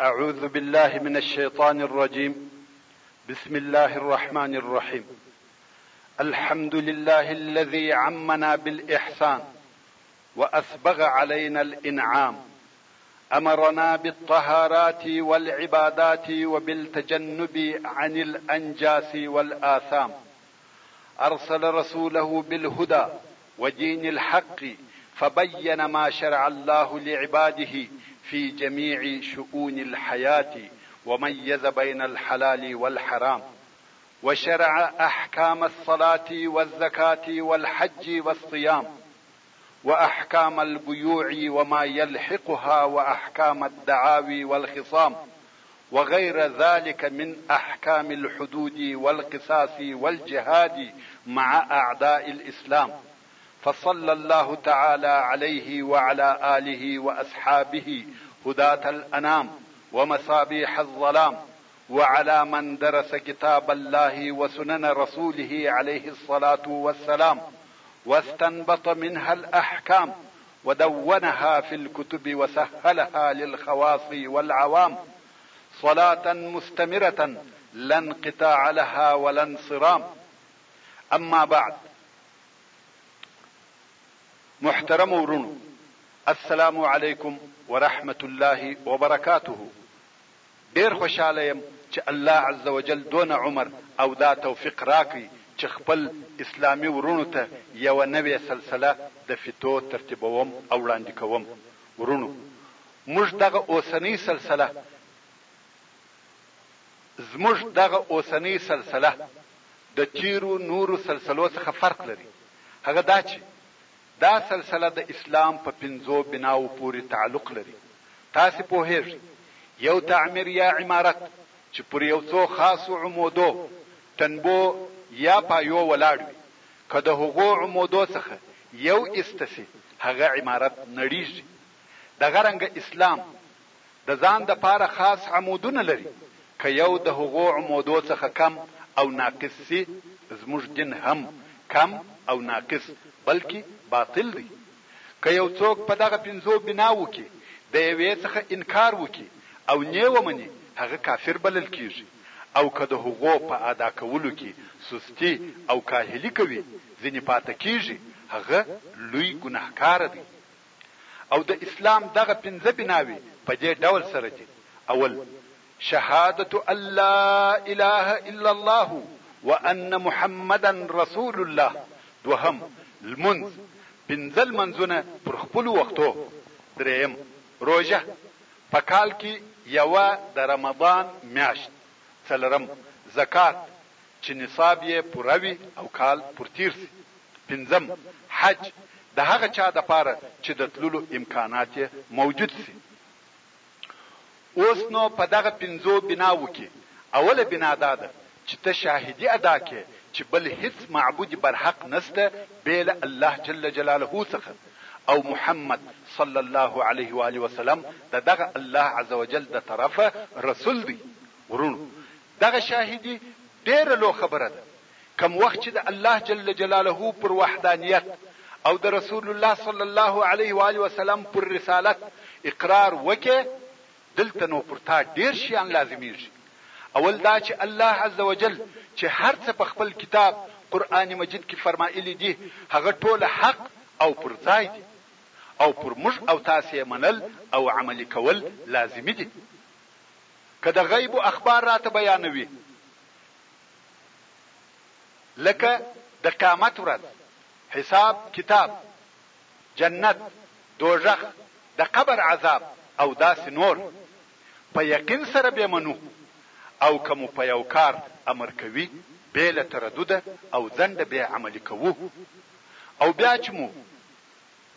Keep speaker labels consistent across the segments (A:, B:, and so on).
A: أعوذ بالله من الشيطان الرجيم بسم الله الرحمن الرحيم الحمد لله الذي عمنا بالإحسان وأسبغ علينا الإنعام أمرنا بالطهارات والعبادات وبالتجنب عن الأنجاس والآثام أرسل رسوله بالهدى ودين الحق فبين ما شرع الله لعباده في جميع شؤون الحياه وميز بين الحلال والحرام وشرع احكام الصلاه والزكاه والحج والصيام واحكام البيوع وما يلحقها واحكام الدعاوي والخصام وغير ذلك من احكام الحدود والقصاص والجهاد مع اعداء الاسلام فصلى الله تعالى عليه وعلى آله وأصحابه هداة الأنام ومصابيح الظلام وعلى من درس كتاب الله وسنن رسوله عليه الصلاة والسلام واستنبط منها الأحكام ودونها في الكتب وسهلها للخواص والعوام صلاة مستمرة لا انقطاع لها ولا انصرام أما بعد محترم ورونو السلام علیکم ورحمت الله وبرکاته ډیر خوشحاله یم چې الله عزوجل دونه عمر او دا توفیق راکړي چې خپل اسلامي وروڼو ته یوه نوې سلسله د فیتو ترتیبوم او وړاندې کوم وروڼو موږ دغه اوسنۍ سلسله زموږ دغه اوسنۍ سلسله د تیرو نورو سلسلو څخه فرق لري هغه دا چې دا سلسله د اسلام په پنځو بناوو پورې تعلق لري، تاسې پوهېږئ، یو تعمیر یا عمارت چې پر یو څو خاصو عمودو، ټنبو یا پایو ولاړ وي، که د هغو عمودو څخه یو ایسته شي، هغه عمارت نړېږي. دغه رنګه اسلام د ځان د پاره خاص عمودونه لري که یو د هغو عمودو څخه کم او ناقص سي زموږ دین هم کم او ناقص بلکي باطل دی که یو څوک په دغه پنځو بنا وو کي د یوې څخه انکار وکي او نې ومني هغه کافر بلل کیږي او که د هغو په ادا کولو کي سستي او کاهلي کوي ځیني پاته کیږي هغه لوی ګنهکاره دی. او د اسلام دغه پنځه بناوې په دې ډول سره دي، اول، شهادة ان لا اله الا الله وان محمدا رسول الله، دوهم، لمونځ، پنځه لمنځونه پر خپلو وختو، درېیم، روژه، په کال کې یوه د رمضان میاشت، څلورم، زکات، چې نصاب یې پوره وي او کال پر تیر شي. پنځم، حج، د هغه چا دپاره چې د تللو امکانات یې موجود شي. اوس نو په دغه پنځو بناوو کې اوله بنا دا ده چې ته شاهدي ادا کړې چې بل هیڅ معبود برحق نشته بې له الله جل جلاله څخه او محمد صلی الله علیه و آله وسلم د دغه الله عزوجل د طرفه رسول دی. وروڼو! دغه شاهدي ډېره لو خبره ده، کوم وخت چې د الله جل جلاله پر وحدانیت او د رسول الله صلی الله علیه و آله وسلم پر رسالت اقرار وکړې، دلته نو پر تا ډېر شیان لازمېږي، اول دا چې الله عز وجل چې هر څه په خپل کتاب قرآن مجید کې فرمایلي دي، هغه ټول حق او پر ځای دي او پر موږ او تاسې یې منل او عملي کول لازمي دي. که د غیبو اخبار راته بیانوي لکه د قیامت ورځ، حساب کتاب، جنت، دوژخ، د قبر عذاب او داسې نور په یقین سره بې منو او که مو په یو کار امر کوي بې له تردده او ځنډه بې عملي کوو او بیا چې مو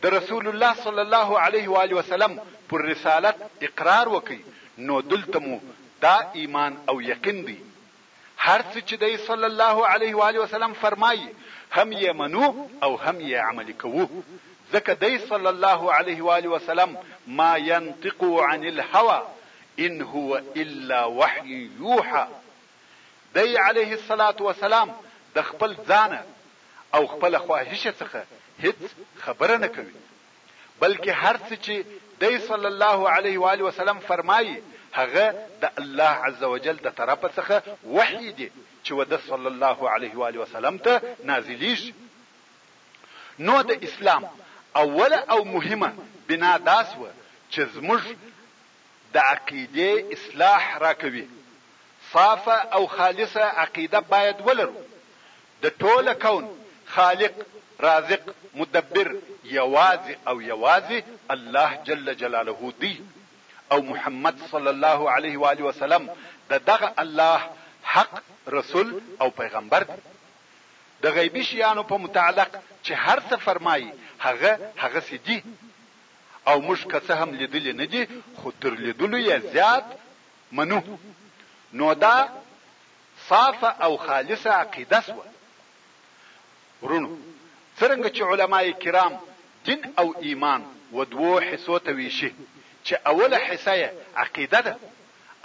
A: د رسول الله صلی الله علیه و آله وسلم پر رسالت اقرار وکړئ نو دلته مو دا ایمان او یقین دی. هر څه چې دی صلی الله علیه و آله وسلم فرمایي هم یې منو او هم یې عملي کوو ځکه دی صلی الله علیه و آله وسلم ما ینطق عن الهوی ان هو الا وحی یوحی دی علیه الصلوة والسلام د خپل ځانه او خپله خواهش څخه هیڅ خبره نه کوي بلکه هر څه چي دی صلی الله علیه وآله وسلم فرمايي هغه د الله عز وجل د طرفه څخه وحي دي چي و ده صلی الله علیه وآله وسلم ته نازلیږي نو د اسلام اوله او مهمه بنا دا سوه چي زموږ د عقیدې اصلاح راکوي صافه او خالصه عقیده باید ولرو. د ټوله کون خالق، رازق، مدبر یوازې او یوازې الله جل جلاله دی او محمد صلی الله علیه و آله وسلم د دغه الله حق رسول او پیغمبر دی. د غیبي شیانو په متعلق چې هر څه فرمایي هغه هغسې دي او موږ که څه هم لیدلي نه دي خو تر لیدلو یې زیات منو نو دا صافه او خالصه عقیده شوه. وروڼو! څرنګه چې علماء کرام دین او ایمان و دوو حصو ته ویشي چې اوله حصه یې عقیده ده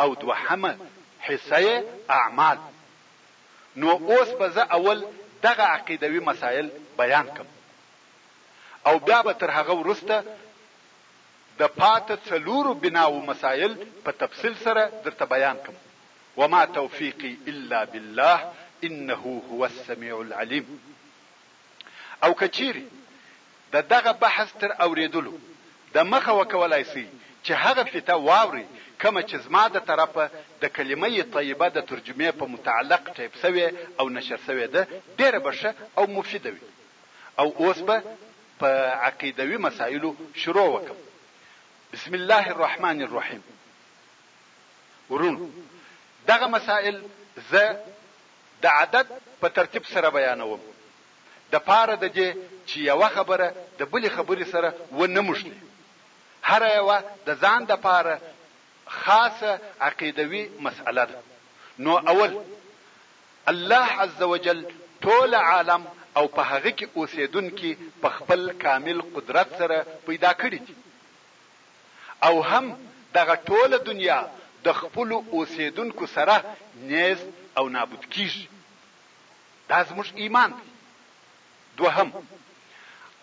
A: او دوهمه حصه یې اعمال نو اوس به زه اول دغه عقیدوي مسایل بیان کړم او بیا به تر هغه وروسته د پاته څلورو بناوو مسایل په تفصیل سره درته بیان کړم. وما توفیقی الا بالله انه هو السمیع العلیم او که چیری د دغه بحث تر اوریدلو د مخه وکولای سی چه هغه فیته واوری کومه چه زما د طرفه د کلمه طیبه د ترجمه په متعلق ټیپ سوی او نشر سوی ده ډیره به ښه او مفیده وی او اوس به په عقیدوی مسایلو شروع وکم بسم الله الرحمن الرحیم ورونو دغه مسائل زه د عدد په ترتیب سره بیانوم د پاره د دې چې یوه خبره د بلې خبرې سره و نه موښلي هره یوه د ځان د پاره خاصه عقیدوي مسئله ده نو اول الله عزوجل ټول عالم او په هغه کې اوسېدونکي په خپل کامل قدرت سره پیدا کړي دي. او هم دغه ټوله دنیا د خپلو اوسېدونکو سره نیست او نابود کېږي. دا زموږ ایمان دی. دوهم،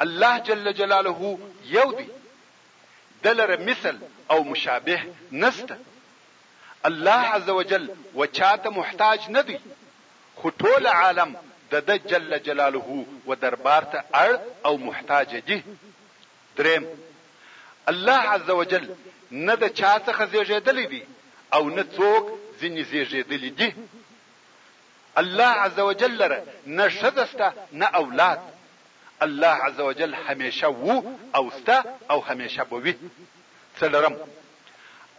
A: الله جل جلاله یو دی، ده لره مثل او مشابه نشته. الله عزوجل و چا ته محتاج نه دی، خو ټول عالم د ده جل جلاله و دربار ته اړ او محتاج دي. درېیم، الله عزوجل نه د چا څخه زېږېدلی دی او نه څوک ځینې زېږېدلي دي. الله عزوجل لره نه ښځه شته نه اولاد. الله عزوجل همېشه وو او شته او همېشه به وي. څلورم،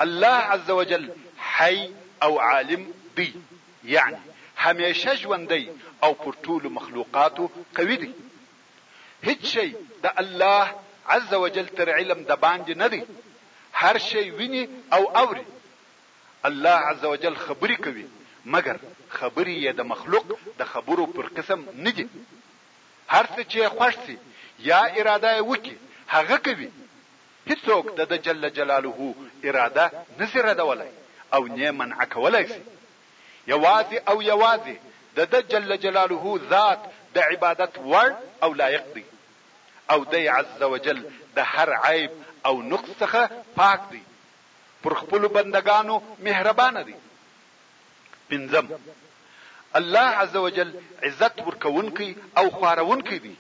A: الله عزوجل حی او عالم دی، یعني همېشه ژوندی او پر ټولو مخلوقاتو قوي دی. هیڅ شی د الله عز وجل تر علم د باندې نه دی، هر شی ویني او اوري. الله عز وجل خبرې کوي، مګر خبرې یې د مخلوق د خبرو پر قسم نه دي. هر څه چې یې خوښ شي یا اراده یې وکړي، هغه کوي. هیڅوک د ده جل جلاله اراده نه شي ردولای او نۀ منع کولای شي. یوازې او یوازې د ده جل جلاله ذات د عبادت وړ او لایق دی او دی عز وجل د هر عیب او نقص څخه پاک دی، پر خپلو بندګانو مهربانه دی. پنځم، الله عز وجل عزت ورکوونکی او خوارونکی دی.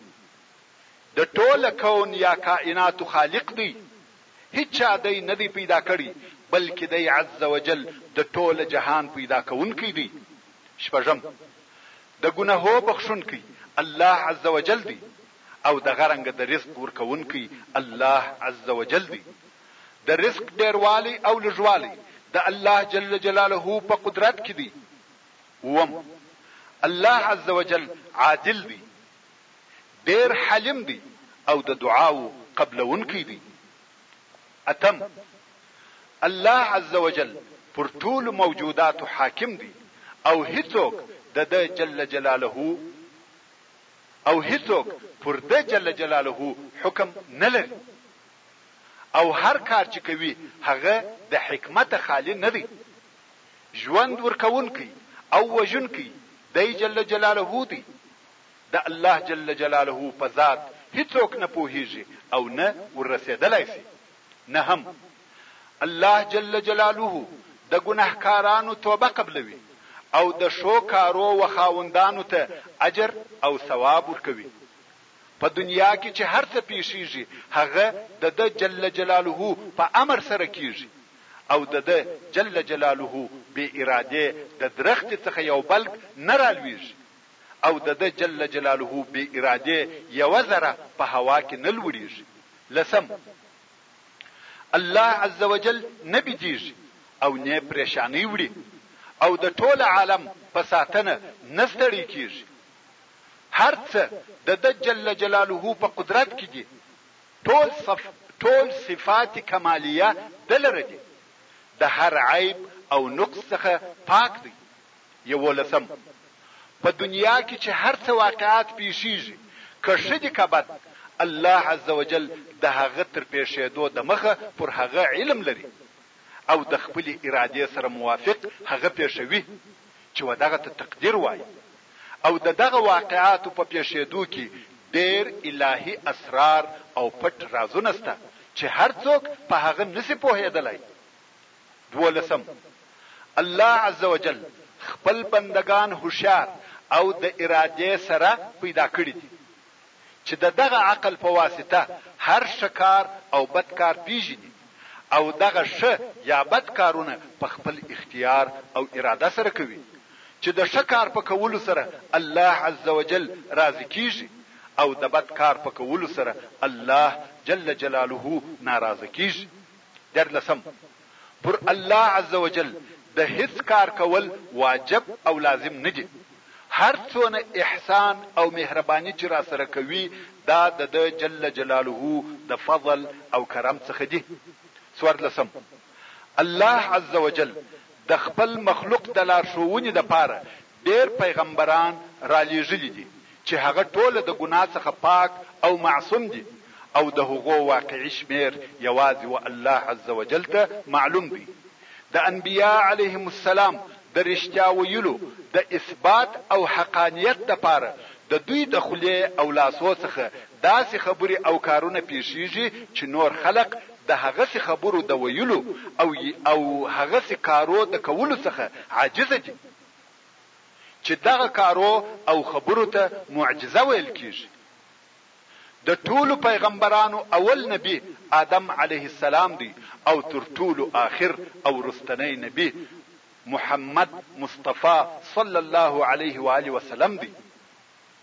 A: د ټوله کون یا کائناتو خالق دی، هیچا دی نه دی پیدا کړی بلکه دی عزوجل د ټوله جهان پیدا کوونکی دی، شپږم، د ګنهو بخښونکی الله عزوجل دی او دغه رنګه د رزق ورکوونکی الله عزوجل دی، د رزق ډیروالی او لږوالی د الله جل جلاله په قدرت کی دی، اووم، الله عزوجل عادل دی، ډېر حلیم دی او د دعاوو قبلوونکی دی. اتم، الله عزوجل پر ټولو موجوداتو حاکم دی او هیڅوک د ده جل جلاله او هیڅوک پر ده جل جلاله حکم نه لري او هر کار چې کوي هغه د حکمته خالي نه دی. ژوند ورکوونکی او وژونکی دی جل جلاله دی د الله جل جلاله په ذات هیڅوک نه پوهیږي او نه ور رسیدلای شي. نهم، الله جل جلاله د ګنهکارانو توبه قبلوي او د ښو کارو و خاوندانو ته اجر او ثواب ورکوي. په دنیا کې چې هر څه پیښیږي هغه د ده جل جلاله په امر سره کیږي او د ده جل جلاله بې ارادې د درختې څخه یو بلګ نه رالویږي. او د ده جل جلاله بې ارادې یوه ذره په هوا کې نه لوړیږي، لسم، الله عزوجل نه بیدیږي او نۀ پریشانۍ وړي او د ټول عالم په ساتنه نه ستړی کیږي، هر څه د ده جل جلاله په قدرت کې دي، ټول ټول صفات کمالیه ده لره دي، د هر عیب او نقص څخه پاک دی. یوولسم، په دنیا کې چې هر څه واقعات پېښېږي، که ښه دي که بد، الله عزوجل د هغه تر پېښېدو دمخه پر هغه علم لري او د خپلې ارادې سره موافق هغه پېښوي چې و دغه ته تقدیر وايي او د دغه واقعاتو په پېښېدو کې ډېر الهي اسرار او پټ رازونه شته چې هر څوک په هغه نه شي پوهېدلای. دوولسم، الله عزوجل خپل بندګان هوښیار او د ارادې سره پیدا کړي دي چې د دغه عقل په واسطه هر ښه کار او بد کار پېژني او دغه ښه یا بد کارونه په خپل اختیار او اراده سره کوي چې د ښه کار په کولو سره الله عزوجل راضي کېږي او د بد کار په کولو سره الله جل جلاله ناراضه کېږي. دیارلسم، پر الله عزوجل د هیڅ کار کول واجب او لازم نه دي، هر څونه احسان او مهرباني چې راسره کوي دا د ده جل جلاله د فضل او کرم څخه دي. څوارلسم، الله عزوجل د خپل مخلوق د لارښوونې لپاره ډېر پيغمبران را لېږلي دي چې هغه ټوله د ګناه څخه پاک او معصوم دي او د هغو واقعي شمېر يوازې و الله عز وجل ته معلوم دی. د انبياء عليهم السلام د رښتيا ويلو د اثبات او حقانيت لپاره د دوی د خولې او لاسو څخه داسې خبرې او کارونه پېښېږي چې نور خلق د هغسې خبرو د ويلو او او هغسې کارو د کولو څخه عاجز دي. چې دغه کارو او خبرو ته معجزه ویل کیږي. د ټولو پیغمبرانو اول نبي آدم علیه السلام دی او تر ټولو آخر او وروستنی نبي محمد مصطفی صلی الله علیه و آله وسلم دی.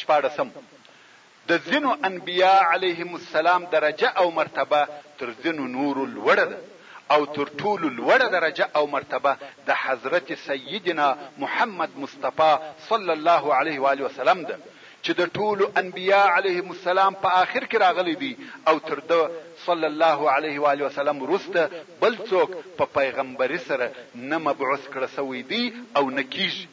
A: شپاړسم، د ځینو انبیاء علیهم السلام درجه او مرتبه تر ځینو نورو لوړه ده او تر ټولو لوړه درجه او مرتبه د حضرت سیدنا محمد مصطفی صلی الله علیه و آله وسلم ده چې د ټولو انبیاء علیهم السلام په آخر کې راغلی دی او تر ده صلی الله علیه و آله وسلم وروسته بل څوک په پیغمبري سره نه مبعوث کړه شوی دی او نه کیږي.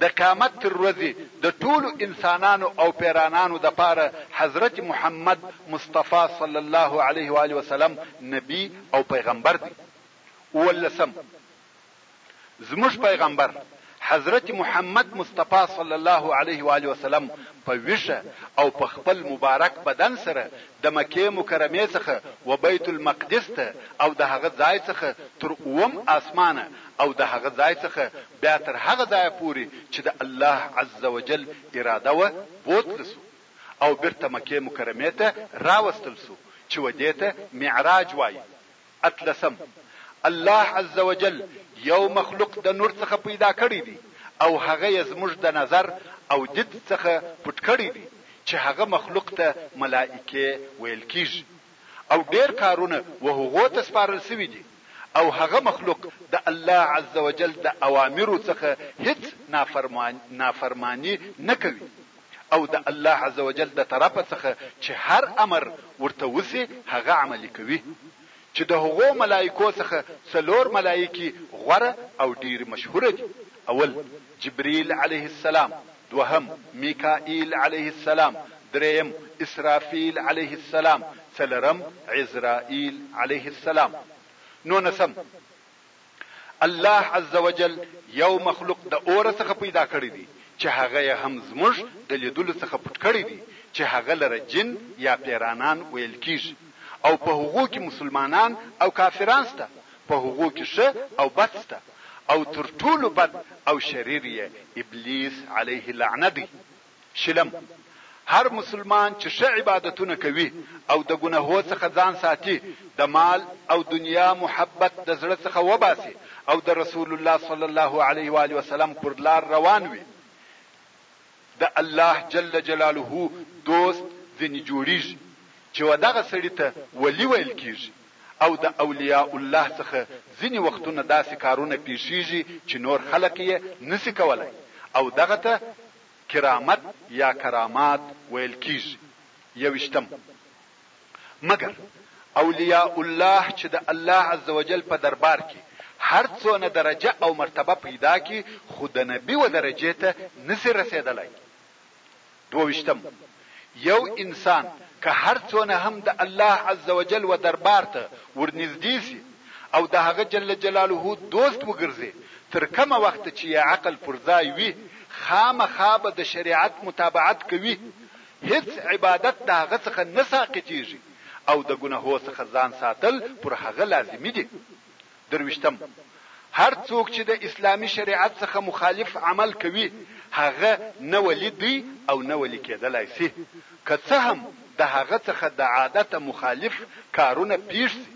A: د قیامت تر ورځې د ټولو انسانانو او پیرانانو دپاره حضرت محمد مصطفی صلی الله علیه وآله وسلم نبي او پیغمبر دی. اوولسم، زموږ پیغمبر حضرت محمد مصطفی صلی الله علیه وآله وسلم په ویښه او په خپل مبارک بدن سره د مکې مکرمې څخه و بیت المقدس ته او د هغه ځای څخه تر اووم آسمانه او د هغه ځای څخه بیا تر هغه ځایه پورې چې د الله عزوجل اراده وه بوتله سو او بیرته مکې مکرمې ته راوستل سو چې و دې ته معراج وايي. اتلسم، الله عز وجل یو مخلوق د نور څخه پیدا کړی دی او هغه یې زموږ د نظر او دید څخه پټ کړی دی چې هغه مخلوق ته ملائکې ویل کیږي او ډیر کارونه و هغو ته سپارل شوي دي او هغه مخلوق د الله عز وجل د اوامرو څخه هیڅ نافرماني نه کوي. او د الله عزوجل د طرفه څخه چې هر امر ورته وشي هغه عملي کوي، چې د هغو ملائکو څخه څلور ملائکي غوره او ډېرې مشهوره دي، اول، جبريل عليه السلام، دوهم، ميکائيل عليه السلام، درېيم، اسرافيل عليه السلام، څلرم، عزرائيل عليه السلام. نونسم. الله عز وجل یو مخلوق د اوره څخه پیدا کړی دی چه هغه یې هم زموږ د لیدلو څخه پټ کړی دی چه هغه لره جن یا پیرانان ویل کیږي او په هغو کی مسلمانان او کافران شته په هغو کی ښه او بد شته او تر ټولو بد او شریر یې ابلیس علیه لعنه دی. شلم، هر مسلمان چې ښه عبادتونه کوي او د ګنهو څخه ځان ساتي، د مال او دنیا محبت د زړه څخه وباسي او د رسول الله صلی الله علیه وآله وسلم پر لار روان وي، د الله جل جلاله دوست ځنې جوړیږي، چې و دغه سړي ته ولي ویل کیږي او د اولیاء الله څخه ځینې وختونه داسې کارونه پیښیږي چې نور خلق یې نشي کولای او دغه ته کرامت یا کرامات ویل کیږي یوویشتم، مګر اولیاء الله چې د الله عزوجل په دربار کې هر څونه درجه او مرتبه پیدا کړي خو د نبي و درجې ته نه شي رسېدلای دوویشتم، یو انسان که هر څونه هم د الله عزوجل و دربار ته ورنږدې شي او د هغه جل جلاله دوست وګرځې تر کومه وخته چې یې عقل پر ځای وي خامخا به د شریعت متابعت کوي هیڅ عبادت د هغه څخه نه ساقطیږي او د ګنهو څخه ځان ساتل پر هغه لازمي دي درویشتم، هر څوک چې د اسلامي شریعت څخه مخالف عمل کوي، هغه نه ولي دی او نه ولي کېدلای شي، که څه هم د هغه څخه د عادته مخالف کارونه پېښ شي.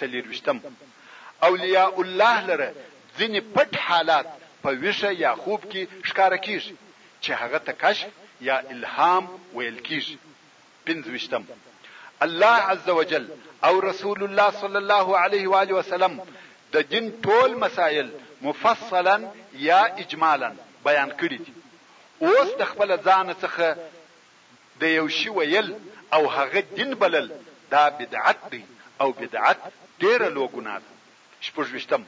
A: څلېرویشتم، اولیاء الله لره ځینې پټ حالات په ویښه یا خوب کې ښکاره کېږي، چې هغه ته کشف یا الهام ویل کېږي. پنځه ویشتم، الله عزوجل او رسول الله صلی الله علیه و آله وسلم د دین ټول مسایل مفصلا یا اجمالا بیان کړي دي، اوس د خپله ځانه څخه د یو شي ویل او هغه دین بلل دا بدعت دی او بدعت ډېره لوه ګناه ده. شپږ ویشتم،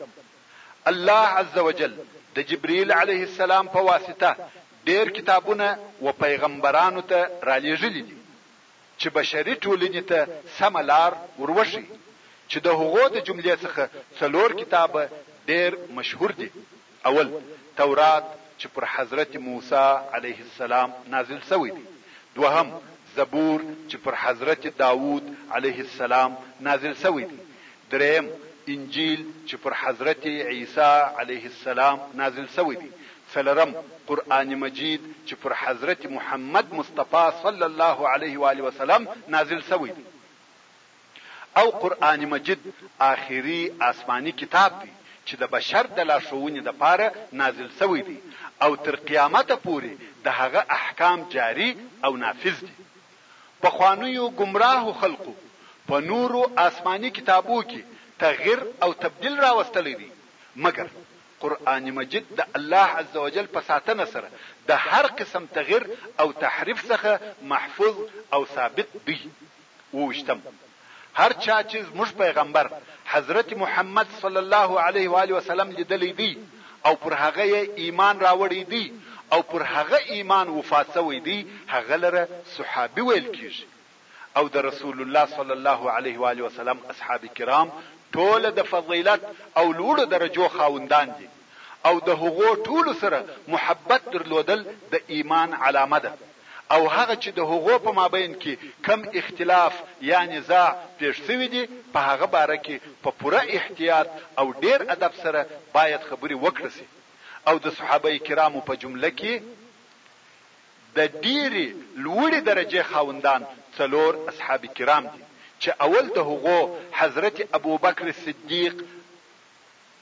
A: الله عزوجل د جبرئیل علیه السلام په واسطه ډېر کتابونه و پیغمبرانو ته رالېږلي دي چې بشري ټولنې ته سمه لار ور وښيي چې د هغو د جملې څخه څلور کتابه ډېر مشهور دي. اول، تورات چې پر حضرت موسی، عليه السلام، نازل شوی دی. دوهم، زبور چې پر حضرت داود، عليه السلام، نازل شوی دی. درېيم، انجيل چې پر حضرت عيسی، عليه السلام، نازل شوی دی. څلورم، قرآن مجيد چې پر حضرت محمد مصطفی، صلی الله عليه وآله وسلم، نازل شوی دی. او قرآن مجيد آخري آسماني کتاب دی چې د بشر د لارښوونې لپاره نازل شوی دی او تر قيامته پورې د هغه احکام جاري او نافذ دي. پخوانيو ګمراهو خلقو په نورو آسماني کتابو کې تغير او تبديل راوستلی دی مګر قرآن مجيد د الله عزوجل په ساتنه سره د هر قسم تغير او تحريف څخه محفوظ او ثابت دی. اوویشتم، هر چا چې زموږ پیغمبر حضرت محمد صلی الله علیه و آله وسلم لیدلی دی او پر هغه یې ایمان راوړی دی او پر هغه ایمان وفات شوی دی هغه لره صحابي ویل کیږي او د رسول الله صلی الله علیه و آله وسلم اصحاب کرام ټوله د فضیلت او لوړو درجو خاوندان دي. او د هغو ټولو سره محبت درلودل د ایمان علامه ده او هغه چې د هغو په مابین کې کوم اختلاف یا نزاع پېښ شوی دي په هغه باره کې په پوره احتیاط او ډېر ادب سره باید خبرې وکړ شي او د صحابه کرامو په جمله کې د ډېرې لوړې درجې خاوندان څلور اصحاب کرام دي چې اول د هغو حضرت ابوبکر صدیق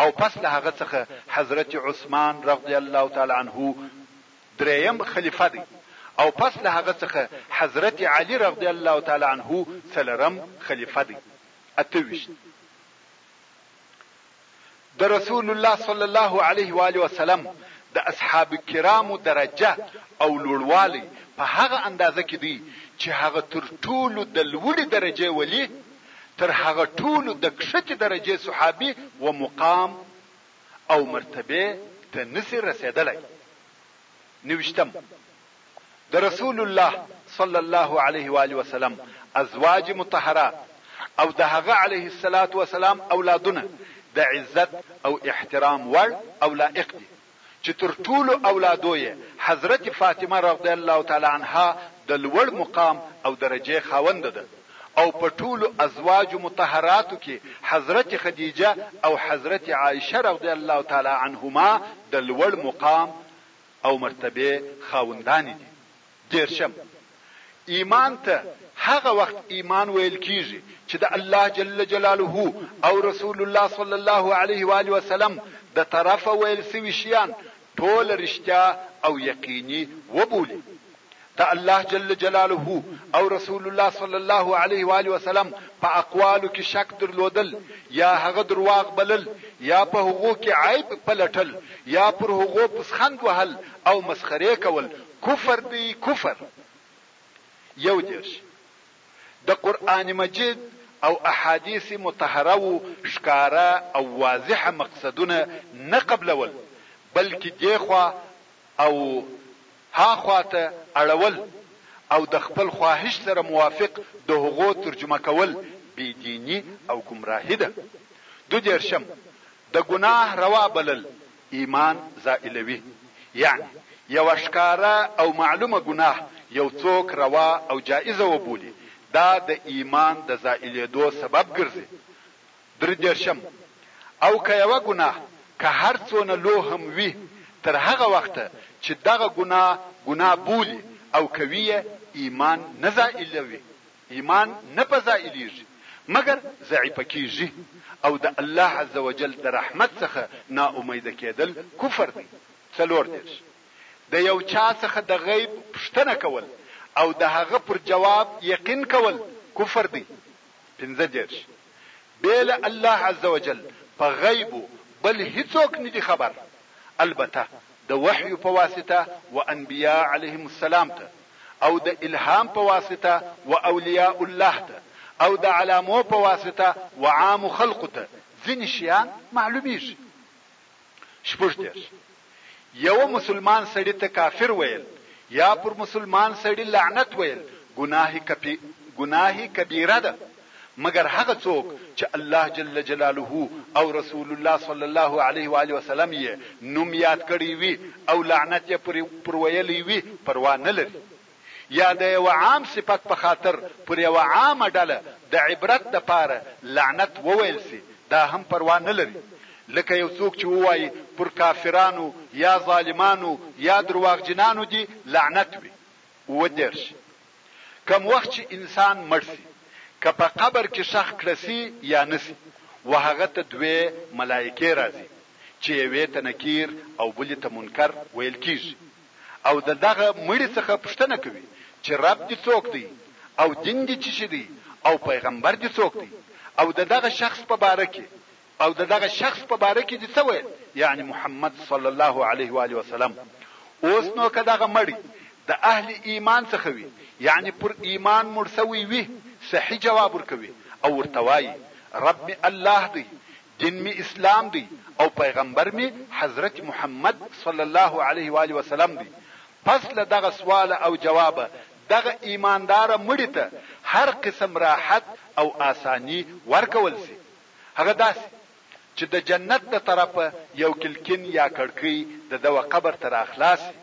A: او پس له هغه څخه حضرت عثمان رضی الله تعالی عنه درېیم خلیفه دی او پس له هغه څخه حضرت علی رضی الله تعالی عنه څلورم خلیفه دی اته ویشت د رسول الله صلی الله علیه و آله وسلم د اصحاب کرامو درجه او لوړوالی په هغه اندازه کې دی چې هغه تر ټولو د لوړې درجې ولی تر هغه ټولو د کښتې درجې صحابي و مقام او مرتبې ته نه شي رسېدلی. نوشتم، د رسول الله صلی الله علیه و آله وسلم ازواج مطهرات او د هغه علیه الصلوة والسلام اولادونه د عزت او احترام وړ او لائق دي. چې تر ټولو اولادو یې حضرت فاطمه رضی الله تعالی عنها د لوړ مقام او درجې خاونده ده او په ټولو ازواجو مطهراتو کې حضرت خدیجه او حضرت عائشه رضی الله تعالی عنهما د لوړ مقام او مرتبې خاوندانې دي. دېرشم، ایمان ته هغه وخت ایمان ویل کیږي چې د الله جل جلاله او رسول الله صلی الله علیه وآله وسلم د طرفه ویل شوي شیان ټول رښتیا او یقیني وبولي. د الله جل جلاله او رسول الله صلی الله علیه وآله وسلم په اقوالو کې شک درلودل یا هغه درواغ بلل یا په هغو کې عیب پلټل یا پر هغو پوزخند وهل او مسخرې کول کفر دی کفر یو دېرش د قرآن مجید او احادیث مطهرهوو ښکاره او واضحه مقصدونه نه قبلول بلکې دېخوا او ها خوا ته اړول او د خپل خواهش سره موافق د هغو ترجمه کول بې دیني او ګمراهي ده دو دېرشم د ګناه روا بلل ایمان زائلوي، یعنی یوه ښکاره او معلومه ګناه یو څوک روا او جائزه وبولي دا د ایمان د زائلېدو سبب ګرځي. درې دېرشم، او که یوه ګناه که هر څونه لو هم وي تر هغه وخته چې دغه ګناه ګناه بولي او کوي یې ایمان نه زائلوي. ایمان نه په زائلیږي مګر ضعیفه کیږي او د الله عزوجل د رحمت څخه نا امیده کیدل کفر دی څلور دېرش د یو چا څخه د غیب پوښتنه کول او د هغه پر جواب یقین کول کفر دی پنځه دېرش بې له الله عزوجل په غيبو بل هيڅوک نه دي خبر البته د وحيو په واسطه و انبياء عليهم السلام ته او د الهام په واسطه و اولياء الله ته او د علامو په واسطه و عامو خلقو ته ځينې شيان معلوميږي. شپږ دېرش، يوه مسلمان سړي ته کافر ويل يا پر مسلمان سړي لعنت ويل ګناه کبيره ده، مګر هغه څوک چې الله جل جلاله او رسول الله صلی الله عليه وآله وسلم يې نوم ياد کړی وي او لعنت يې پر ويلی وي، پروا نه لري. یا د یوه عام صفت په خاطر پر یوه عامه ډله د عبرت د پاره لعنت وویل سي دا هم پروا نه لري لکه یو څوک چې ووایي پر کافرانو یا ظالمانو یا درواغجنانو دي لعنت وي اووه دېرش کوم وخت چې انسان مړ سي که په قبر کې ښخ کړه سي یا نه سي و هغه ته دوې ملائکې راځي چې یوې ته نکیر او بلې ته منکر ویل کیږي. او د دغه مړي څخه پوښتنه کوي چې رب دې څوک دی او دین دې څه شي دی او پیغمبر دې څوک دی او د دغه شخص په باره کې او د دغه شخص په باره کې دې څه ویل یعنې محمد صلی الله علیه و آله وسلم اوس نو که دغه مړی د اهل ایمان څخه وي یعنې پر ایمان مړ شوی وي صحیح جواب ورکوي او ورته وایي رب مې الله دی دين مې اسلام دی او پيغمبر مې حضرت محمد صلی الله علیه و آله وسلم دی. پس له دغه سواله او جوابه دغه ايمانداره مړي ته هر قسم راحت او آساني ورکول شي، هغه داسې چې د جنت د طرفه يو کلکين يا کړکۍ د ده و قبر ته راخلاص شي،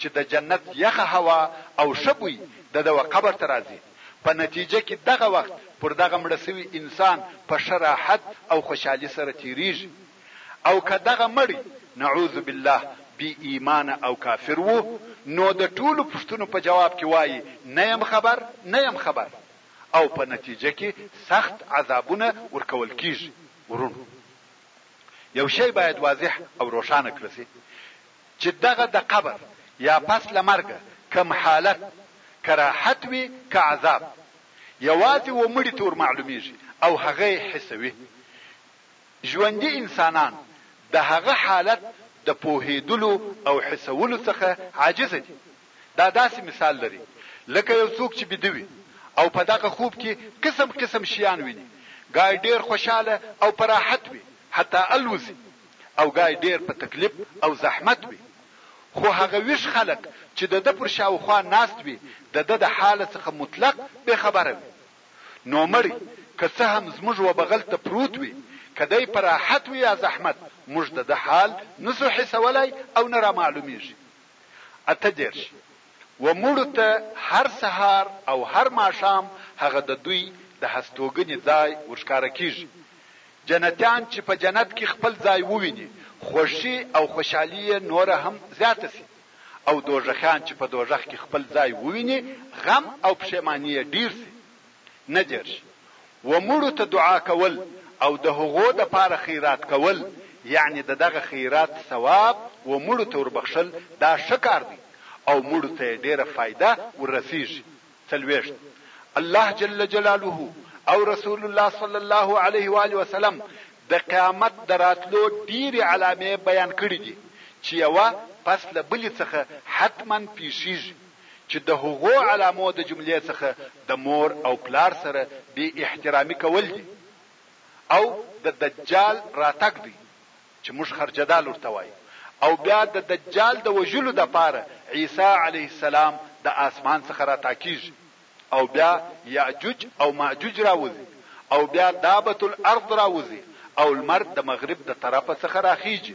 A: چې د جنت يخه هوا او ښه بوی د ده و قبر ته راځي. په نتیجه کې دغه وخت پر دغه مړ شوي انسان په ښه راحت او خوشحالي سره تېرېږي او که دغه مړی نعوذ بالله بې ایمانه او کافر وو نو د ټولو پوښتنو په جواب کې وايي نه یم خبر نه یم خبر او په نتیجه کې سخت عذابونه ورکول کېږي. وروڼو! یو شی باید واضح او روښانه کړل شي چې دغه د قبر یا پس له مرګه کوم حالت، که راحت وي که عذاب، یوازې و مړي ته ور معلومېږي او هغه یې حسوي. ژوندي انسانان د هغه حالت د پوهېدلو او حسولو څخه عاجز دي. دا داسې مثال لري لکه یو څوک چې بیده وي او په دغه خوب کې قسم قسم شیان ویني، ګای ډېر خوشاله او په راحت وي، حتی الوزي. او ګای ډېر په تکلیف او زحمت وي، خو هغه ویښ خلک چې د ده پر شاوخوا ناست وي د ده د حاله څخه مطلق بې خبره وي. نومړی که څه هم زموږ وبغل ته پروت وي، که دی په راحت وي یا زحمت موږ د ده حال نه شو حسولای او نه رامعلومېږي. اته دېرش. و مړو ته هر سهار او هر ماښام هغه د دوی د هستوګنې ځای ورښکاره کېږي، جنتیان چې په جنت کې خپل ځای وویني، خوښي او خوشحالي یې نوره هم زیاته شي او دوږخیان چې په دوږخ کې خپل ځای وویني، غم او پښېماني یې ډېر شي. نه دېرش، و مړو ته دعا کول او د هغو دپاره خیرات کول، یعنې د دغه خیرات ثواب و مړو ته وربخښل دا ښه کار دی او مړو ته یې ډېره فایده وررسېږي. څلوېښت، الله جل جلاله او رسول الله صلی الله علیه و آله وسلم د قیامت د راتلو ډېرې علامې بیان کړې دي چې یوه پس له بلې څخه حتماً پېښېږي چې د هغو علامو د جملې څخه د مور او پلار سره بې احترامي کول دي او د دجال راتګ دی. چې موږ خرجدال ورته وایو او بیا د دجال د وژلو دپاره عیسی علیه السلام د آسمان څخه راتاکیږي او بیا یاجوج او ماجوج راوځي او بیا دابة الارض راوځي او لمر د مغرب د طرفه څخه راخیژي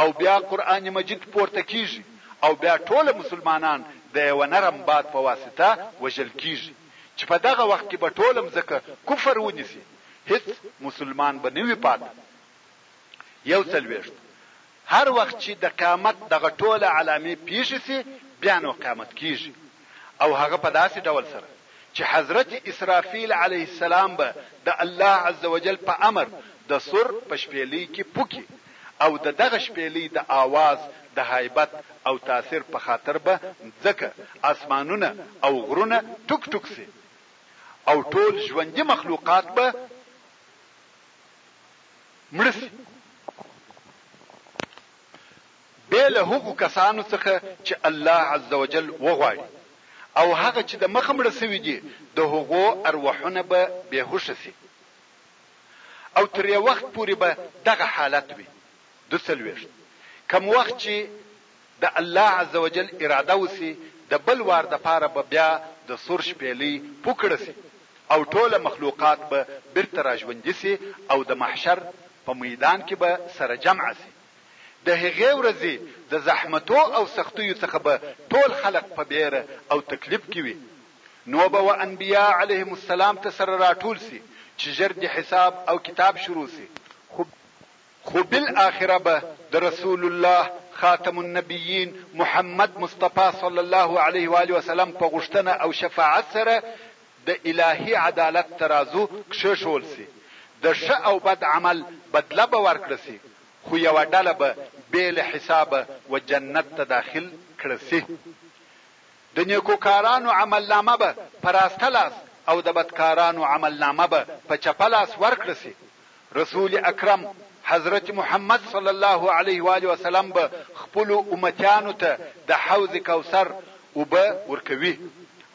A: او بیا قرآن مجید پورته کیږي او بیا ټوله مسلمانان د یوه نرم باد په واسطه وژل کیږي چې په دغه وخت کې به ټوله مځکه کفر ونیسي هیڅ مسلمان به نه وي پاته. یو څلوېښت، هر وخت چي د قیامت دغه ټوله علامې پېښي سي بیا نو قیامت کېږي او هغه په داسي ډول سره چي حضرت اسرافیل علیه السلام به د الله عز وجل په امر د صور په شپېلۍ کي پوکي او د دغه شپېلۍ د آواز د هیبت او تاثیر په خاطر به مځکه، آسمانونه او غرونه ټوک ټوک سي او ټول ژوندي مخلوقات به. مړه شي بې له هغو کسانو څخه چې الله عزوجل وغواړي او هغه چې د مخه مړه شوي دي د هغو ارواحونه به بې هوښه شي او تر یو وخت پورې به دغه حالت وي دوه څلوېښت کوم وخت چې د الله عزوجل اراده وسي د بل وار دپاره به بیا د سور شپیلۍ پو کړه سي او ټوله مخلوقات به بیرته را ژوندي سي او د محشر په میدان کي به سره جمع سي د هغې ورځي د زحمتو او سختیو څخه به ټول خلق په بیره او تکلیف کي وي نو به و انبیا علیهم السلام ته سره راټول سي چي ژر دي حساب او کتاب شروع سي خو خو بالاخره به د رسول الله خاتم النبیین محمد مصطفی صلی الله علیه و آله وسلم په غوښتنه او شفاعت سره د الهي عدالت ترازو کښېښوول شي، د ښه او بد عمل بدله به ورکړه شي، خو یوه ډله به بې له حسابه و جنت ته داخل کړه شي. د نېکوکارانو عملنامه به په راسته لاس او د بدکارانو عملنامه به په چپه لاس ورکړه شي. رسول اکرم، حضرت محمد صلی الله علیه و آله وسلم، به خپلو امتیانو ته د حوض کوثر اوبه ورکوي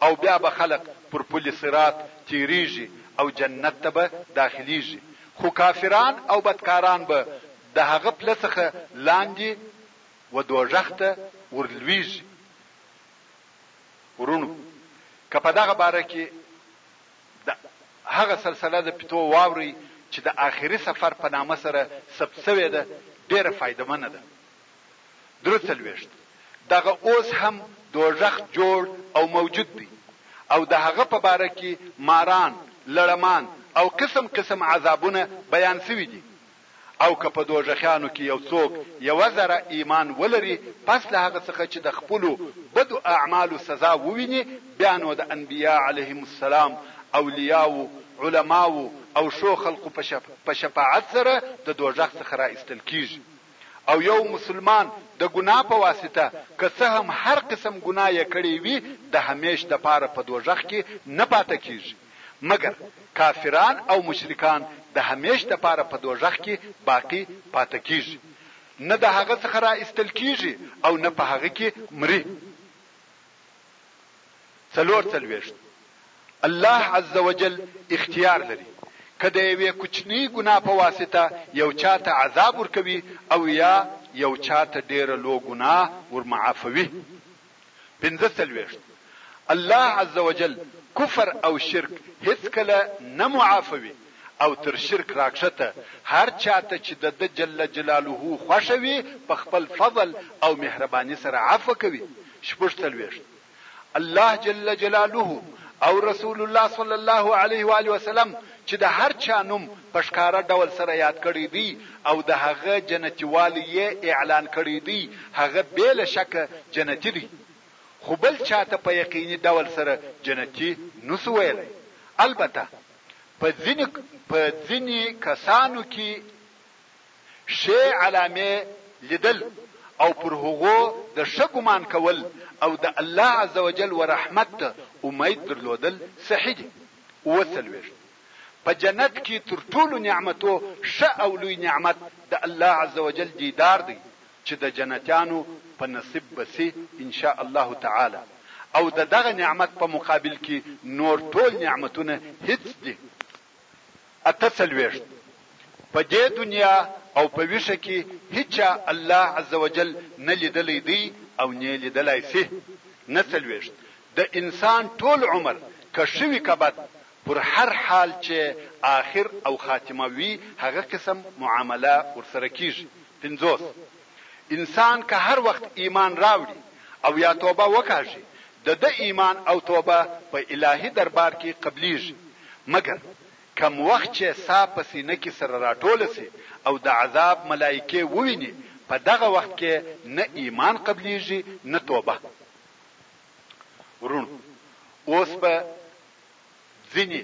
A: او بیا به خلق پر پل صراط تېرېږي او جنت ته به داخلېږي، خو کافران او بدکاران به د هغه پله څخه لاندې و دوږخ ته ورلوېږي. وروڼو که په دغه باره کې د هغه سلسله د پتو واورئ چې د آخري سفر په نامه سره ثبت شوې ده ډېره فایده منه ده. درو څلوېښت، دغه اوس هم دوژخ جوړ او موجود دی او د هغه په باره کې ماران، لړمان او قسم قسم عذابونه بیان شوي دي او که په دوژخیانو کې یو څوک یوه ذره ایمان ولري پس له هغه څخه چې د خپلو بدو اعمالو سزا وویني بیا نو د انبیاء علیهم السلام، اولیاوو، علماوو او ښو خلقو په شفاعت سره د دوژخ څخه را ایستل کیږي او یو مسلمان د ګناه په واسطه که څه هم هر قسم ګناه یې کړې وي د همیش دپاره په دوژخ کې نه پاته کیږي. مګر کافران او مشرکان د همېش دپاره په دوږخ کي باقي پاته کېږي، نه د هغه څخه را ايستل کېږي او نه په هغه کي مري. څلور څلوېښت، الله عزوجل اختيار لري که د يوې کوچنۍ ګناه په واسطه يو چا ته عذاب ورکوي او يا يو چا ته ډېره لو ګناه ورمعافوي. پنځه څلوېښت، الله عزوجل کفر او شرک هېڅکله نه معافوي او تر شرک راکښته هر چا ته چې د ده جل جلاله خوښه وي په خپل فضل او مهرباني سره عفوه کوي شپږ څلوېښت، الله جل جلاله او رسول الله صلی الله علیه وآله وسلم چې د هر چا نوم په ښکاره ډول سره یاد کړی دی او د هغه جنتي والی یې اعلان کړی دی، هغه بې له شکه جنتي دی، خو بل چا ته په یقیني ډول سره جنتي نه شو ویلی، البته په ځینې په ځینې کسانو کې ښې علامې لیدل او پر هغو د ښه ګمان کول او د الله عزوجل و رحمت ته امید درلودل صحیح دي. اووه څلوېښت. په جنت کی تر ټولو نعمتو ښه او لوی نعمت د الله عزوجل دیدار دی چی د جنتیانو په نصیب به سی ان شاء الله تعالی او د دغه نعمت په مقابل کی نور ټول نعمتونه هیڅ دی. اته څلوېښت، په دی دنیا او په ویښه کی هیچا الله عزوجل نه لیدلی دی او نې لیدلای سی. نه څلوېښت، د انسان ټول عمر که ښه وی که بد پر هر حال چې آخر او خاتمه وي هغه قسم معامله ورسره کیږي پنځوس انسان که هر وخت ایمان راوړي او یا توبه وکاږي د ده ایمان او توبه په الهي دربار کې قبلیږي مګر کم وخت چې سا په سینه کې سره راټوله شي او د عذاب ملائکې وویني په دغه وخت کې نه ایمان قبلیږي نه توبه وروڼو اوس به ځینې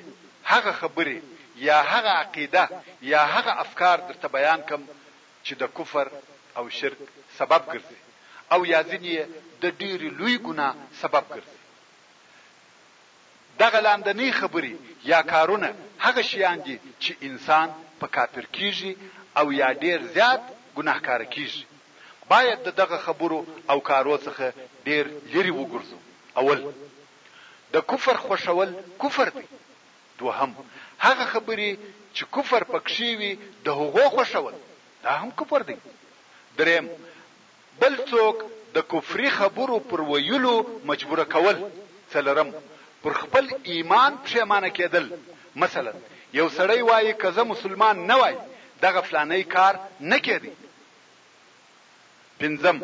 A: هغه خبرې یا هغه عقیده یا هغه افکار درته بیان کړم چې د کفر او شرک سبب ګرځي او یا ځینې یې د ډېرې لوی ګناه سبب ګرځي. دغه لاندنۍ خبرې یا کارونه هغه شیان دي چې انسان په کافر کېږي او یا ډېر زیات ګناهکاره کېږي. باید د دغه خبرو او کارو څخه ډېر لرې وګرځو. اول. د کفر خوښول کفر دی. دوهم، هغه خبرې چې کفر پکښې وي د هغو خوښول دا هم کفر دی. درېم، بل څوک د کفري خبرو پر ویلو مجبور کول. څلورم، پر خپل ایمان پښېمانه کېدل، مثلاً یو سړی وایي که زه مسلمان نه وای دغه فلانی کار نه کېدی. پنځم،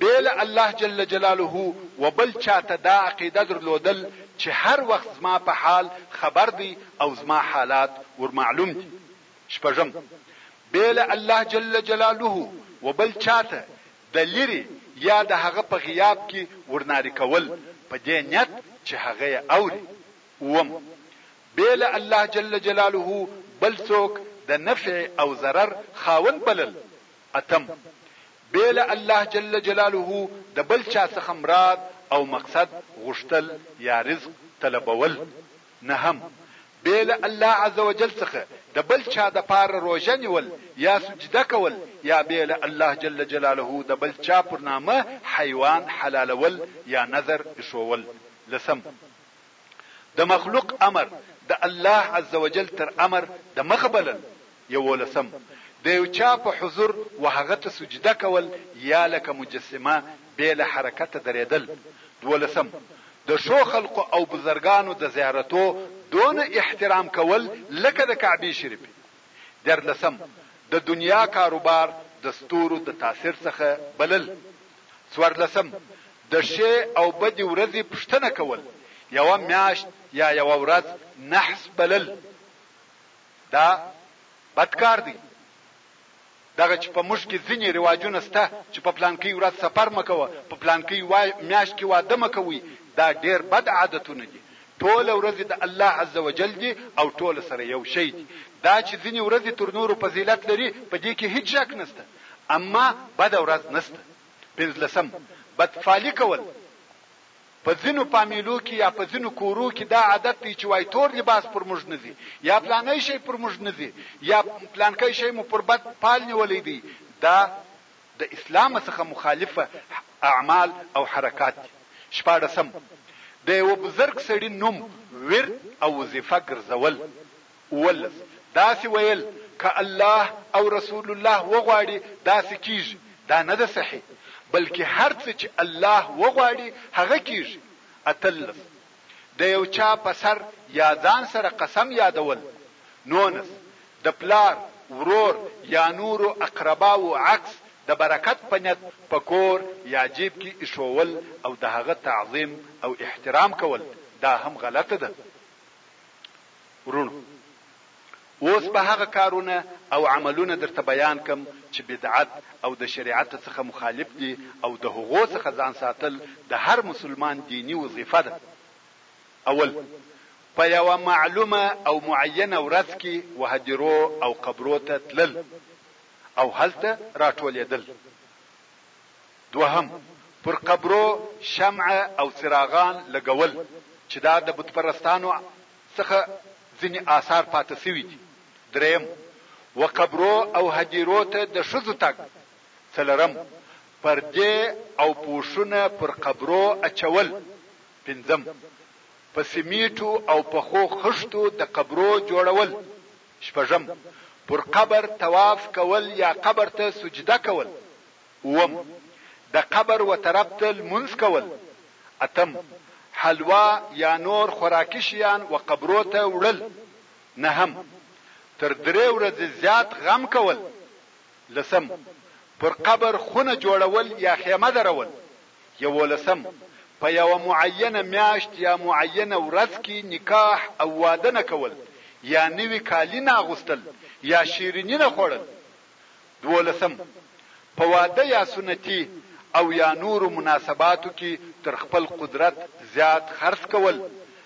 A: بې له الله جل جلاله و بل چا ته دا عقیده درلودل چې هر وخت زما په حال خبر دی او زما حالات ور معلوم دي. شپږم، بې له الله جل جلاله و بل چا ته د لیرې یا د هغه په غیاب کې ورناري کول په دې نیت چې هغه یې اوري. اووم، بې له الله جل جلاله بل څوک د نفع او ضرر خاوند بلل، اتم، بې له الله جل جلاله د بل چا څخه مراد او مقصد غوښتل یا رزق طلبول، نهم، بې له الله عزوجل څخه د بل چا دپاره روژه نیول یا سجده کول یا بې له الله جل جلاله د بل چا پر نامه حیوان حلالول یا نذر ایښوول، لسم، د مخلوق امر د الله عز وجل تر امر د مخه بلل یوولسم، د یو چا په حضور و هغه ته سجده کول یا لکه مجسمه بې له حرکته درېدل دولسم، د ښو خلقو او بزرګانو د زیارتو دونه احترام کول لکه د کعبې شریفې دیارلسم، د دنیا کاروبار د ستورو د تاثیر څخه بلل. څوارلسم، د ښې او بدې ورځې پوښتنه کول، یوه میاشت یا یوه ورځ نحس بلل دا بد کار دی، دغه چې په موږ کې ځینې رواجونه شته چې په پلانکۍ ورځ سفر مه کوه، په پلانکۍ میاشت کې واده مه کوئ، دا ډېر بد عادتونه دي، ټوله ورځې د الله عزوجل دي او ټوله سره یو شی دي، دا چې ځینې ورځې تر نورو فضیلت لري په دې کې هیڅ شک نشته. اما بده ورځ نشته. پنځلسم، بدفعلي کول، په ځینو فامیلو کې یا په ځینو کورو کې دا عادت دی چې وایي تور لباس پر موږ نه ځي یا پلانی شی پر موږ نه ځي یا پلانکی شی مو پر بد فال نیولی دی، دا د اسلام څخه مخالف اعمال او حرکات دي. شپاړسم، د یوه بزرګ سړي نوم، ورد او وظیفه ګرځول. اوولس، داسې ویل، که الله او رسول الله وغواړي داسې کېږي، دا نه ده صحیح، بلکې هر څه چې الله وغواړي هغه کېږي. اتلس، د یو چا په سر یا ځان سره قسم یادول. نونس، د پلار، ورور یا نورو اقرباوو عکس د برکت په نیت په کور یا جیب کې ایښوول او د هغه تعظیم او احترام کول دا هم غلط ده. وروڼو! اوس به هغه کارونه او عملونه درته بیان کړم چې بدعت او د شریعت څخه مخالف دي او د هغو څخه ځان ساتل د هر مسلمان دیني وظیفه ده. اول، په یوه معلومه او معینه ورځ کې وهدیرو او قبرو ته تلل او هلته راټولېدل. دوهم، پر قبرو شمعه او څراغان لګول چې دا د بت پرستانو څخه ځینې آثار پاته شوي دي. درېیم، و قبرو او هدیرو ته د ښځو تګ. څلورم، پردې او پوښونه پر قبرو اچول. پنځم، په سیمیټو او پخو خښتو د قبرو جوړول. شپږم، پر قبر طواف کول یا قبر ته سجده کول. اووم، د قبر و طرف ته لمونځ کول. اتم، حلوا یا نور خوراکي شیان و قبرو ته وړل. نهم، تر درې ورځې زیات غم کول. لسم، پر قبر خونه جوړول یا خیمه درول. یوولسم، په یوه معینه میاشت یا معینه ورځ کې نکاح او واده نه کول یا نوي کالي نه اغوستل یا شیریني نه خوړل. دوولسم، په واده یا سنتي او یا نورو مناسباتو کې تر خپل قدرت زیات خرڅ کول،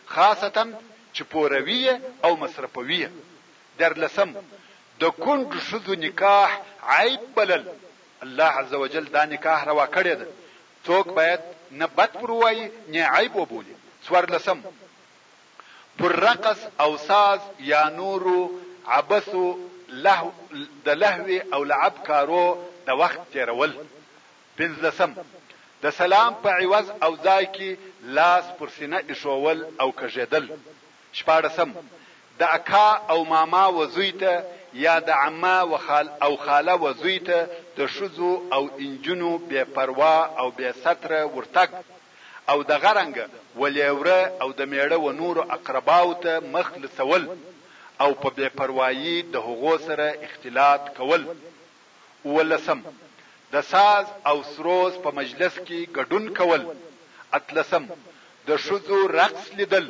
A: خاصتاً چې پوروي یې او مصرفوي یې. دیارلسم، د کونډو ښځو نکاح عیب بلل، الله عزوجل دا نکاح روا کړې ده، څوک باید نه بد پر ووایي، نې عیب وبولي. څوارلسم. پر رقص اوساز یا نورو عبثو لهو د لهوې او لعب کارو د وخت تېرول پنځلسم، د سلام په عوض او ځای کې لاس پر سینه ایښوول او کږېدل شپاړسم، د اکا او ماما و زوی ته یا د عمه و خال او خاله و زوی ته د ښځو او انجونو بې پروا او بې ستره ورتګ، او دغه رنګه ولېوره او د مېړه و نورو اقرباوو ته مخ لڅول او په بې پروايي د هغو سره اختلاط کول. اوولسم، د ساز او سروز په مجلس کې ګډون کول. اتلسم، د ښځو رقص لیدل.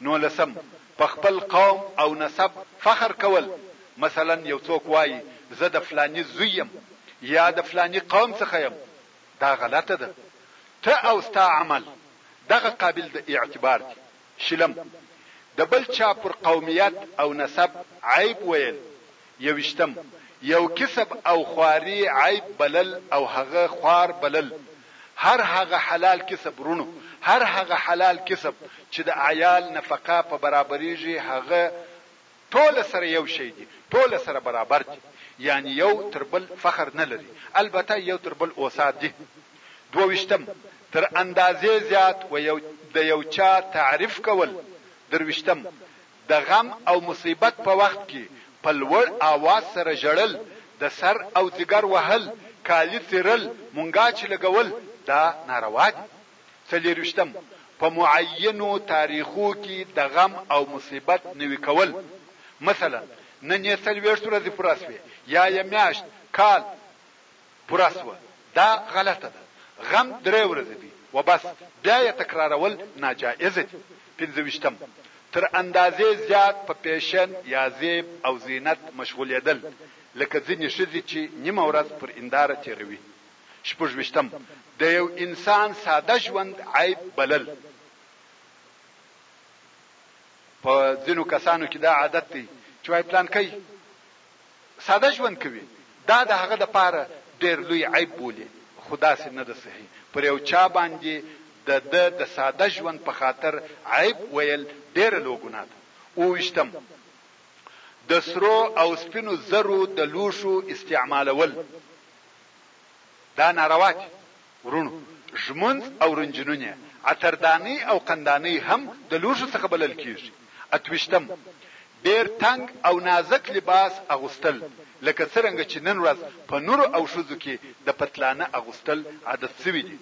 A: نولسم، په خپل قوم او نسب فخر کول، مثلاً یو څوک وايي، زه د فلاني زوی یم یا د فلاني قوم څخه یم. دا غلطه ده ته او ستا عمل دغه قابل د اعتبار دي شلم د بل چا پر قوميت او نسب عيب ويل يويشتم يو کسب او خواري عيب بلل او هغه خوار بلل هر هغه حلال کسب ورونو هر هغه حلال کسب چې د عيال نفقه په برابريږي هغه ټوله سره یو شی دي، ټوله سره برابر دي، یعنی یو تر بل فخر نه لري، البته یو تر بل اوسا دي. دوه ویشتم، تر اندازې زیات و یو د یو چا تعریف کول. درویشتم، د غم او مصیبت په وخت کې په لوړ آواز سره ژړل، د سر او ځیګر وهل، کالي څیرل، مونګاچې لګول دا ناروا دي. څلېرویشتم، په معینو تاریخو کې د غم او مصیبت نوي کول، مثلاً، نن یې څلوېښت ورځې پوره شوې یا یې میاشت، کال، پوره شو، دا غلطه ده. غم درې ورځې دی و بس، بیا یې تکرارول ناجائزه دي. پنځه ویشتم، تر اندازې زیات په فیشن یا زیب او زینت مشغولېدل، لکه ځینې ښځې چې نیمه ورځ پر هنداره تېروي. شپږ ویشتم، د یو انسان ساده ژوند عیب بلل، په ځینو کسانو کې دا عادت دی چې وایي پلانکی ساده ژوند کوي، دا د هغه لپاره ډېر لوی عیب بولي، خو داسې نه ده صحیح، پر یو چا باندې د ده د ساده ژوند په خاطر عیب ویل ډېره لو ګناه ده. اووه ویشتم، د سرو او سپینو زرو د لوښو استعمالول، دا ناروا دي وروڼو ږمونځ او رنجنونې عطردانۍ او قندانۍ هم د لوږو څخه بلل کېږي اتویشتم ډېر تنګ او نازک لباس اغوستل لکه څرنګه چې نن ورځ په نرو او ښځو کې د پتلانه اغوستل عادت شوي دي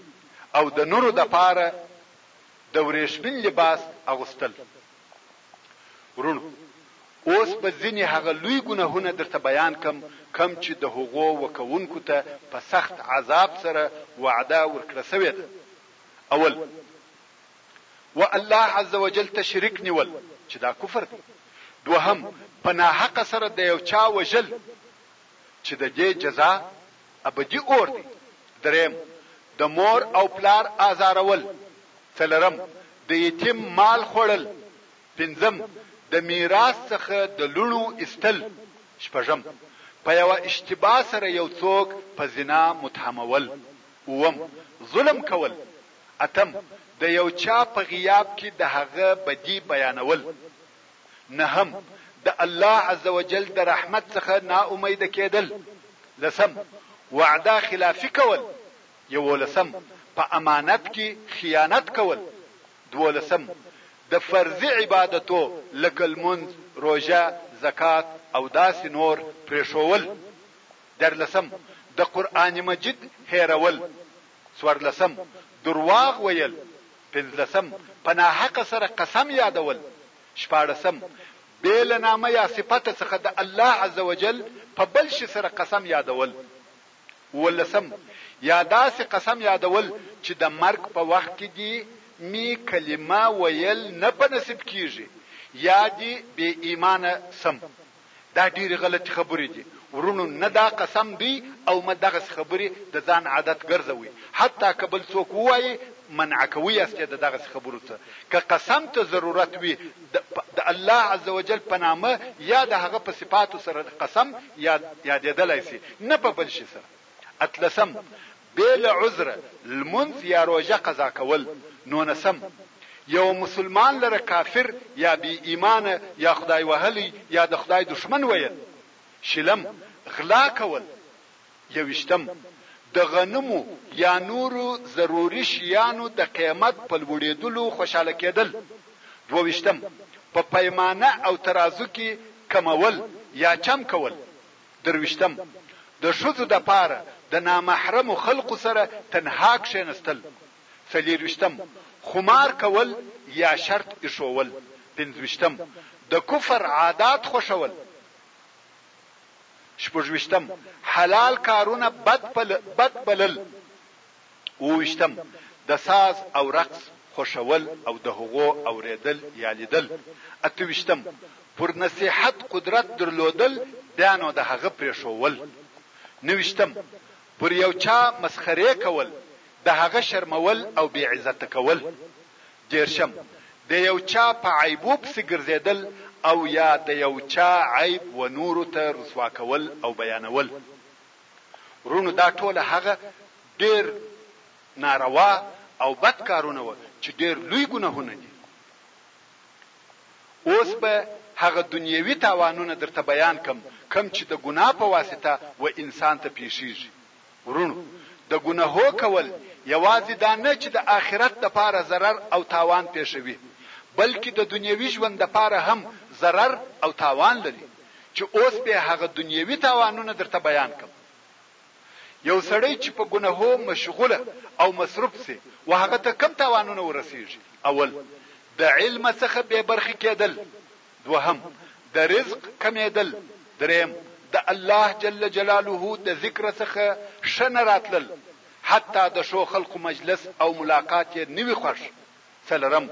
A: او د نرو دپاره د ورېښمین لباس اغوستل وروڼو! اوس به ځینې هغه لوی ګناهونه درته بیان کړم کوم چې د هغو وکوونکو ته په سخت عذاب سره وعده ورکړه شوې ده. اول، و الله عز وجل ته شریک نیول چې دا کفر دی. دوهم، په ناحقه سره د یو چا وژل چې د دې جزا، ابدي اور دی دریم د مور او پلار آزارول څلرم د یتیم مال خوړل پنځم د میراث څخه د لوڼو ایستل شپږم په یوه اشتباه سره یو څوک په زنا متهمول اووم ظلم کول اتم د یو چا په غیاب کې د هغه بدي بیانول. نهم، د الله عزوجل د رحمت څخه نا امید کیدل. لسم، وعده خلافي کول. یوولسم، په امانت کې خیانت کول. دوولسم، د فرضي عبادتو لکه لمونځ، روژه، زکات او داسې نور پرېښوول. دیارلسم، د قرآن مجید هېرول. څوارلسم، درواغ ویل پنځلسم، په ناحقه سره قسم یادول شپاړسم، بې له نامه یا صفته څخه د الله عزوجل په بل شي سره قسم یادول اوولسم، یا داسې قسم یادول چې د مرګ په وخت کې دې مې کلمه ویل نه په نصیب کیږي یا دې بې ایمانه شم. دا ډیرې غلطې خبرې دي وروڼو نه دا قسم دی او مه دغسې خبرې د ځان عادت ګرځوئ حتی که بل څوک ووایې منع کوئ یاست یې د دغسې خبرو څخه که قسم ته ضرورت وي د الله عزوجل په نامه یا د هغه په صفاتو سره قسم یادیدلای شي نه په بل شي سره. اتلسم، بې له عذره لمونځ یا روژه قضا کول. نونسم، یوه مسلمان لره کافر یا بې ایمانه یا خدای وهلی یا د خدای دښمن ویل. شلم، غلا کول. یوویشتم، د غنمو یا نورو ضروري شیانو د قیمت په لوړېدلو خوشاله کېدل. دوه ویشتم، په پیمانه او ترازو کې کمول یا چم کول. درویشتم، د ښځو دپاره د نامحرمو خلقو سره تنها کښېنستل څلېرویشتم، خمار کول یا شرط ایښوول پنځویشتم، د کفر عادات خوښول شپږویشتم، حلال کارونه بد بلل اووه ویشتم، د ساز او رقص خوښول او د هغو اورېدل یا لیدل. اته ویشتم، پر نصیحت قدرت درلودل بیا نو د هغه پرېښوول. نهه ویشتم، پر یو چا مسخرې کول، د هغه شرمول او بې عزته کول. دېرشم، د یو چا په عیبو پسې ګرځېدل او یا د یو چا عیب و نورو ته رسوا کول او بیانول. وروڼو دا ټوله هغه ډیر ناروا او بد کارونه وه چې ډیر لوی ګناهونه دي اوس به هغه دنیوي تاوانونه درته بیان کم کم چې د ګناه په واسطه و انسان ته پیښیږي وروڼو د ګناهو کول یوازې دا نه چې د آخرت د پاره ضرر او تاوان پیښوي بلکې د دنیوي ژوند د پاره هم ضرر او تاوان لري چې اوس به هغه دنیوي تاوانونه درته بیان کړم. یو سړی چې په ګنهو مشغوله او مصروف شي و هغه ته کوم تاوانونه ورسیږي؟ اول، د علم څخه بې برخې کیدل، دوهم، د رزق کمیدل، دریم، د الله جل جلاله د ذکر څخه ښه نه راتلل، حتی د ښو خلقو مجلس او ملاقات یې نه وي خوښ. څلورم،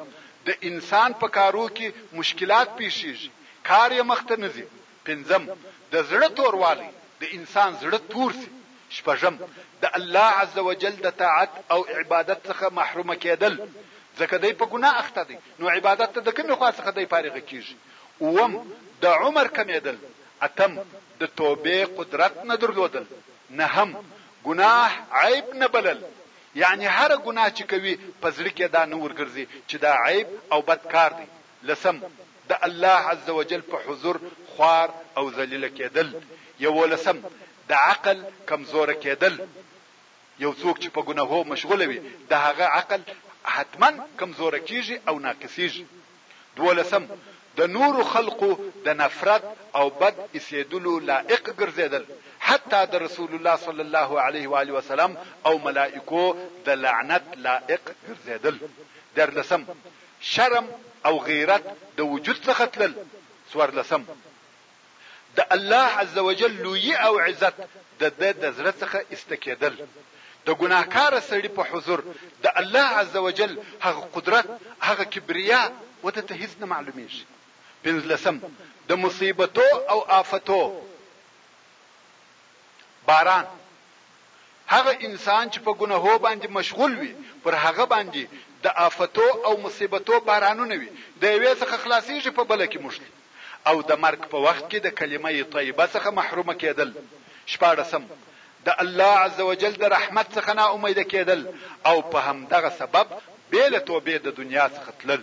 A: د انسان په کارو کې مشکلات پېښېږي، کار یې مخ ته نه ځي. پنځم، د زړه توروالی، د انسان زړه تور شي. شپږم، د الله عز وجل د طاعت او عبادت څخه محرومه کېدل، ځکه دی په ګناه اخته دی، نو عبادت ته د کومې خوا څخه دی فارغ کېږي. اووم، د عمر کمېدل. اتم، د توبې قدرت نه درلودل. نهم، ګناه عیب نه بلل. یعنې هره ګناه چې کوي په زړه کې دا نه ورګرځي چې دا عیب او بد کار دی. لسم، د الله عزوجل په حضور خوار او ذلیله کېدل. یوولسم، د عقل کمزوری کېدل. یو څوک چې په ګناهو مشغول وي د هغه عقل حتماً کمزوری کېږي او ناقصېږي. دولسم، د نورو خلقو د نفرت او بد ايسېدلو لائق ګرځېدل، حتی د رسول الله صلی الله عليه وآله وسلم او ملائکو د لعنت لائق ګرځېدل. ديارلسم، شرم او غيرت د وجود څخه تلل. څوارلسم، د الله عزوجل لويي او عزت د ده د زړه څخه ايسته کېدل، د ګناهکاره سړي په حضور د الله عزوجل هغه قدرت، هغه کبريا و ده ته هيڅ نه معلومېږي. پنځلسم، د مصيبتو او آفتو باران، هغه انسان چې په ګناهو باندې مشغول وي پر هغه باندې د آفتو او مصيبتو بارانونه وي، د يوې څخه خلاصېږي په بله کې موښتي. او د مرګ په وخت کې د کلمه طیبه څخه محروم کیدل، شپاړسم، د الله عزوجل د رحمت څخه نا امیده کیدل او په همدغه سبب بې له توبې د دنیا څخه تلل.